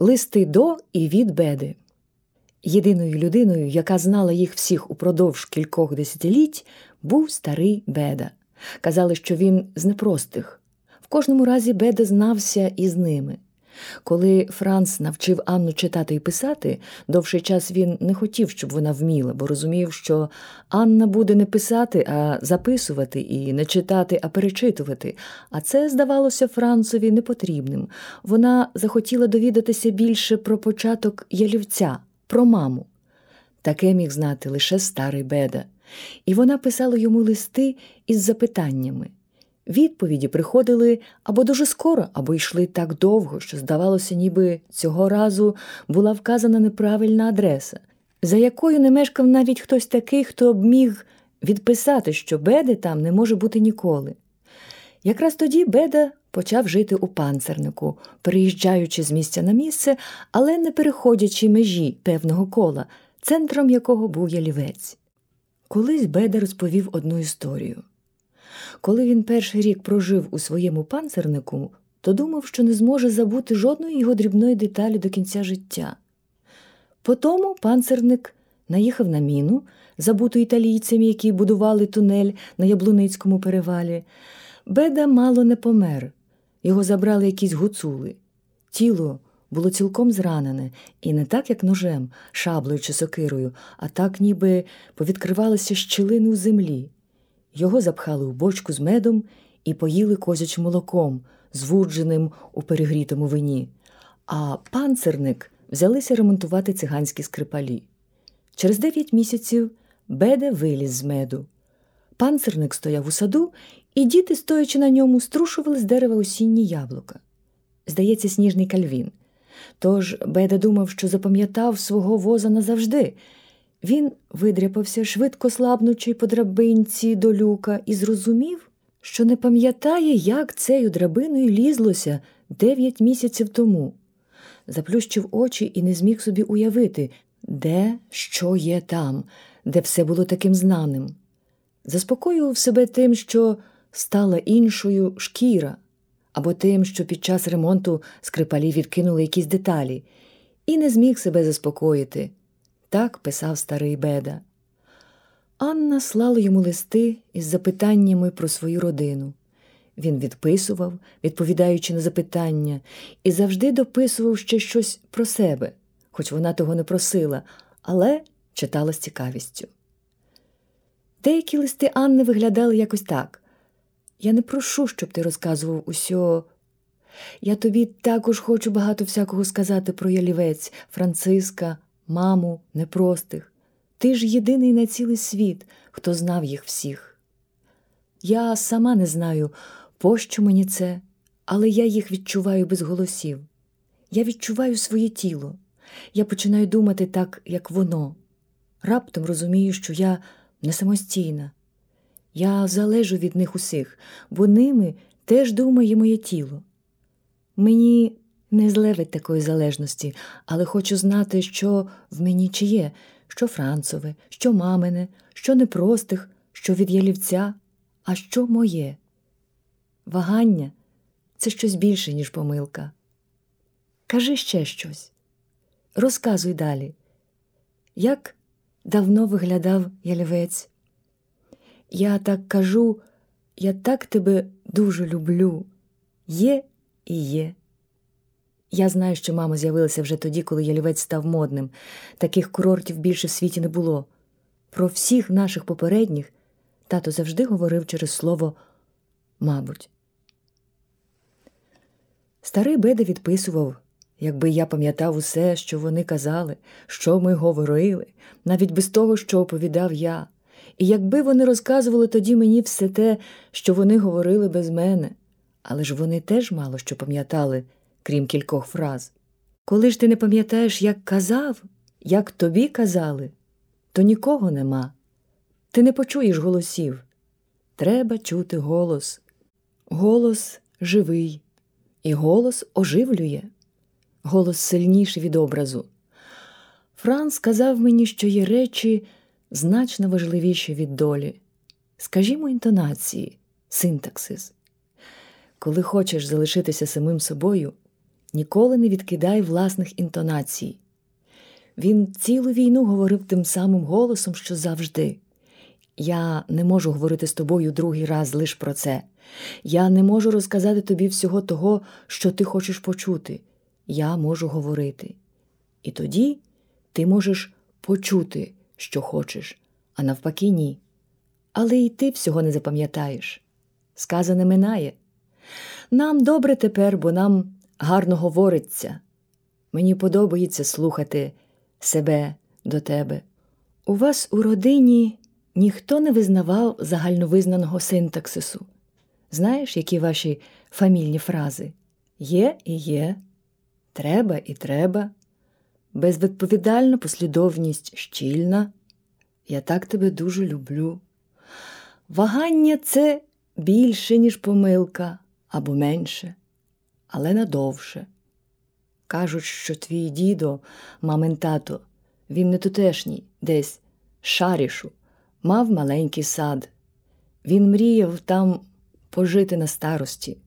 Листи до і від Беди. Єдиною людиною, яка знала їх всіх упродовж кількох десятиліть, був старий Беда. Казали, що він з непростих. В кожному разі Беда знався із ними. Коли Франц навчив Анну читати і писати, довший час він не хотів, щоб вона вміла, бо розумів, що Анна буде не писати, а записувати, і не читати, а перечитувати. А це здавалося Францові непотрібним. Вона захотіла довідатися більше про початок ялівця, про маму. Таке міг знати лише старий беда. І вона писала йому листи із запитаннями. Відповіді приходили або дуже скоро, або йшли так довго, що, здавалося, ніби цього разу була вказана неправильна адреса, за якою не мешкав навіть хтось такий, хто б міг відписати, що беди там не може бути ніколи. Якраз тоді беда почав жити у панцернику, переїжджаючи з місця на місце, але не переходячи межі певного кола, центром якого був ялівець. Колись беда розповів одну історію. Коли він перший рік прожив у своєму панцернику, то думав, що не зможе забути жодної його дрібної деталі до кінця життя. Потому панцерник наїхав на міну, забуту італійцями, які будували тунель на Яблуницькому перевалі. Беда мало не помер. Його забрали якісь гуцули. Тіло було цілком зранене, і не так, як ножем, шаблею чи сокирою, а так, ніби повідкривалися щілини у землі. Його запхали у бочку з медом і поїли козячим молоком, звудженим у перегрітому вині, а панцерник взялися ремонтувати циганські скрипалі. Через дев'ять місяців беде виліз з меду. Панцерник стояв у саду, і діти, стоячи на ньому, струшували з дерева осінні яблука. Здається, сніжний кальвін. Тож Беда думав, що запам'ятав свого воза назавжди. Він видряпався, швидко слабнучи по драбинці до люка, і зрозумів, що не пам'ятає, як цею драбиною лізлося дев'ять місяців тому. Заплющив очі і не зміг собі уявити, де що є там, де все було таким знаним. Заспокоював себе тим, що стала іншою шкіра, або тим, що під час ремонту скрипалі відкинули якісь деталі, і не зміг себе заспокоїти. Так писав старий беда. Анна слала йому листи із запитаннями про свою родину. Він відписував, відповідаючи на запитання, і завжди дописував ще щось про себе, хоч вона того не просила, але читала з цікавістю. Деякі листи Анни виглядали якось так. Я не прошу, щоб ти розказував усьо. Я тобі також хочу багато всякого сказати про ялівець, Франциска, маму, непростих. Ти ж єдиний на цілий світ, хто знав їх всіх. Я сама не знаю, пощо мені це, але я їх відчуваю без голосів. Я відчуваю своє тіло. Я починаю думати так, як воно. Раптом розумію, що я не самостійна. Я залежу від них усіх, бо ними теж думає моє тіло. Мені не злевить такої залежності, але хочу знати, що в мені чиє, що Францове, що мамине, що непростих, що від ялівця, а що моє. Вагання це щось більше, ніж помилка. Кажи ще щось. Розказуй далі, як давно виглядав ялівець. Я так кажу, я так тебе дуже люблю. Є і є. Я знаю, що мама з'явилася вже тоді, коли ялівець став модним. Таких курортів більше в світі не було. Про всіх наших попередніх тато завжди говорив через слово мабуть. Старий Беда відписував, якби я пам'ятав усе, що вони казали, що ми говорили, навіть без того, що оповідав я. І якби вони розказували тоді мені все те, що вони говорили без мене, але ж вони теж мало що пам'ятали, крім кількох фраз. Коли ж ти не пам'ятаєш, як казав, як тобі казали, то нікого нема. Ти не почуєш голосів. Треба чути голос. Голос живий, і голос оживлює, голос сильніший від образу. Франц сказав мені, що є речі значно важливіші від долі. Скажімо, інтонації, синтаксис. Коли хочеш залишитися самим собою ніколи не відкидай власних інтонацій. Він цілу війну говорив тим самим голосом, що завжди. Я не можу говорити з тобою другий раз лиш про це. Я не можу розказати тобі всього того, що ти хочеш почути. Я можу говорити. І тоді ти можеш почути, що хочеш, а навпаки, ні. Але і ти всього не запам'ятаєш. Сказане минає. Нам добре тепер, бо нам гарно говориться. Мені подобається слухати себе до тебе. У вас у родині ніхто не визнавав загальновизнаного синтаксису. Знаєш, які ваші фамільні фрази? Є і є, треба і треба, безвідповідальна послідовність щільна. Я так тебе дуже люблю. Вагання це більше, ніж помилка або менше, але надовше. Кажуть, що твій дідо, мамин тато, він не тутешній, десь шарішу, мав маленький сад. Він мріяв там пожити на старості,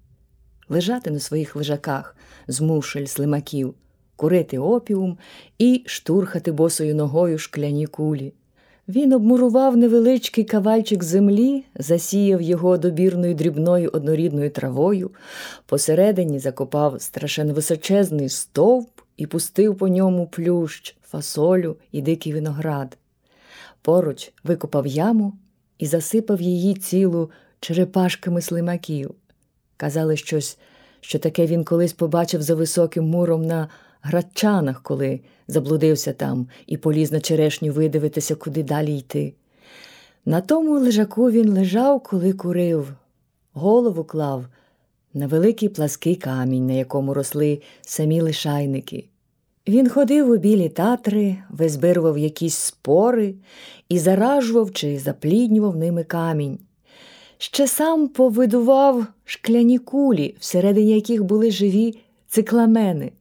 лежати на своїх лежаках з мушель, слимаків, курити опіум і штурхати босою ногою шкляні кулі. Він обмурував невеличкий кавальчик землі, засіяв його добірною дрібною однорідною травою, посередині закопав страшенно височезний стовп і пустив по ньому плющ, фасолю і дикий виноград. Поруч викопав яму і засипав її цілу черепашками слимаків. Казали щось, що таке він колись побачив за високим муром на градчанах, коли заблудився там і поліз на черешню видивитися, куди далі йти. На тому лежаку він лежав, коли курив, голову клав на великий плаский камінь, на якому росли самі лишайники. Він ходив у білі татри, визбирував якісь спори і заражував чи запліднював ними камінь. Ще сам повидував шкляні кулі, всередині яких були живі цикламени.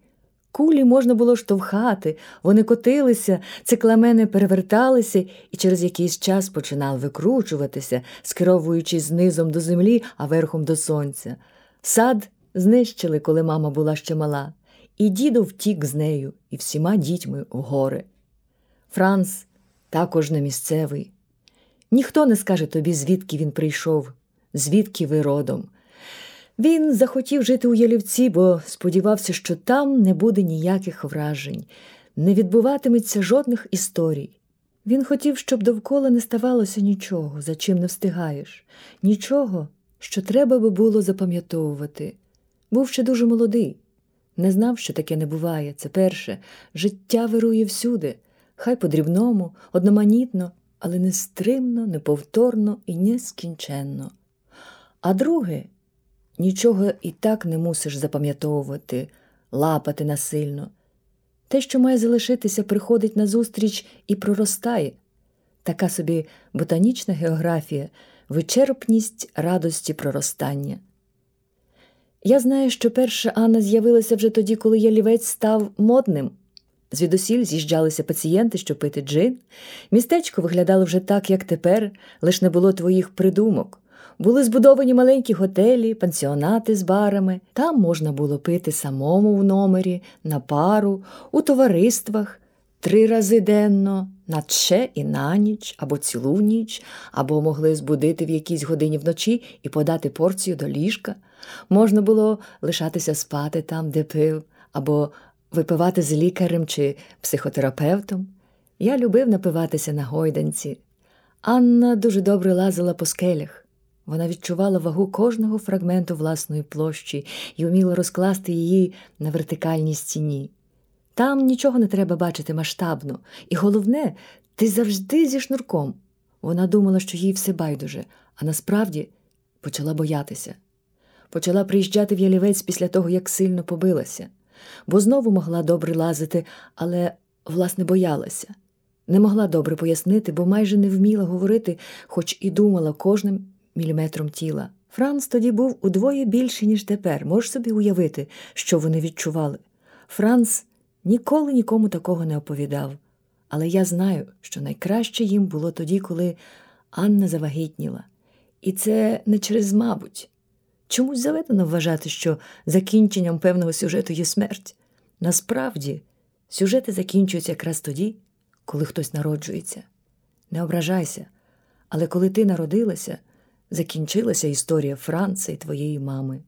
Кулі можна було штовхати, вони котилися, цикламени переверталися і через якийсь час починали викручуватися, скеровуючись знизом до землі, а верхом до сонця. Сад знищили, коли мама була ще мала, і дідо втік з нею і всіма дітьми в гори. Франц також не місцевий. Ніхто не скаже тобі, звідки він прийшов, звідки ви родом. Він захотів жити у Ялівці, бо сподівався, що там не буде ніяких вражень, не відбуватиметься жодних історій. Він хотів, щоб довкола не ставалося нічого, за чим не встигаєш, нічого, що треба би було запам'ятовувати. Був ще дуже молодий, не знав, що таке не буває. Це перше, життя вирує всюди, хай по-дрібному, одноманітно, але нестримно, неповторно і нескінченно. А друге, нічого і так не мусиш запам'ятовувати, лапати насильно. Те, що має залишитися, приходить назустріч і проростає. Така собі ботанічна географія, вичерпність радості проростання. Я знаю, що перша Анна з'явилася вже тоді, коли ялівець став модним. Звідусіль з'їжджалися пацієнти, щоб пити джин. Містечко виглядало вже так, як тепер, лиш не було твоїх придумок. Були збудовані маленькі готелі, пансіонати з барами. Там можна було пити самому в номері, на пару, у товариствах, три рази денно, на ще і на ніч, або цілу ніч, або могли збудити в якійсь годині вночі і подати порцію до ліжка. Можна було лишатися спати там, де пив, або випивати з лікарем чи психотерапевтом. Я любив напиватися на гойданці. Анна дуже добре лазила по скелях. Вона відчувала вагу кожного фрагменту власної площі і вміла розкласти її на вертикальній стіні. Там нічого не треба бачити масштабно, і головне, ти завжди зі шнурком. Вона думала, що їй все байдуже, а насправді почала боятися. Почала приїжджати в ялівець після того, як сильно побилася, бо знову могла добре лазити, але, власне, боялася. Не могла добре пояснити, бо майже не вміла говорити, хоч і думала кожним міліметром тіла. Франц тоді був удвоє більший, ніж тепер. Можеш собі уявити, що вони відчували. Франц ніколи нікому такого не оповідав. Але я знаю, що найкраще їм було тоді, коли Анна завагітніла. І це не через мабуть. Чомусь заведено вважати, що закінченням певного сюжету є смерть. Насправді, сюжети закінчуються якраз тоді, коли хтось народжується. Не ображайся, але коли ти народилася, закінчилася історія Франції твоєї мами.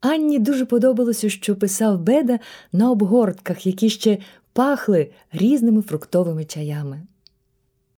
Анні дуже подобалося, що писав Беда на обгортках, які ще пахли різними фруктовими чаями.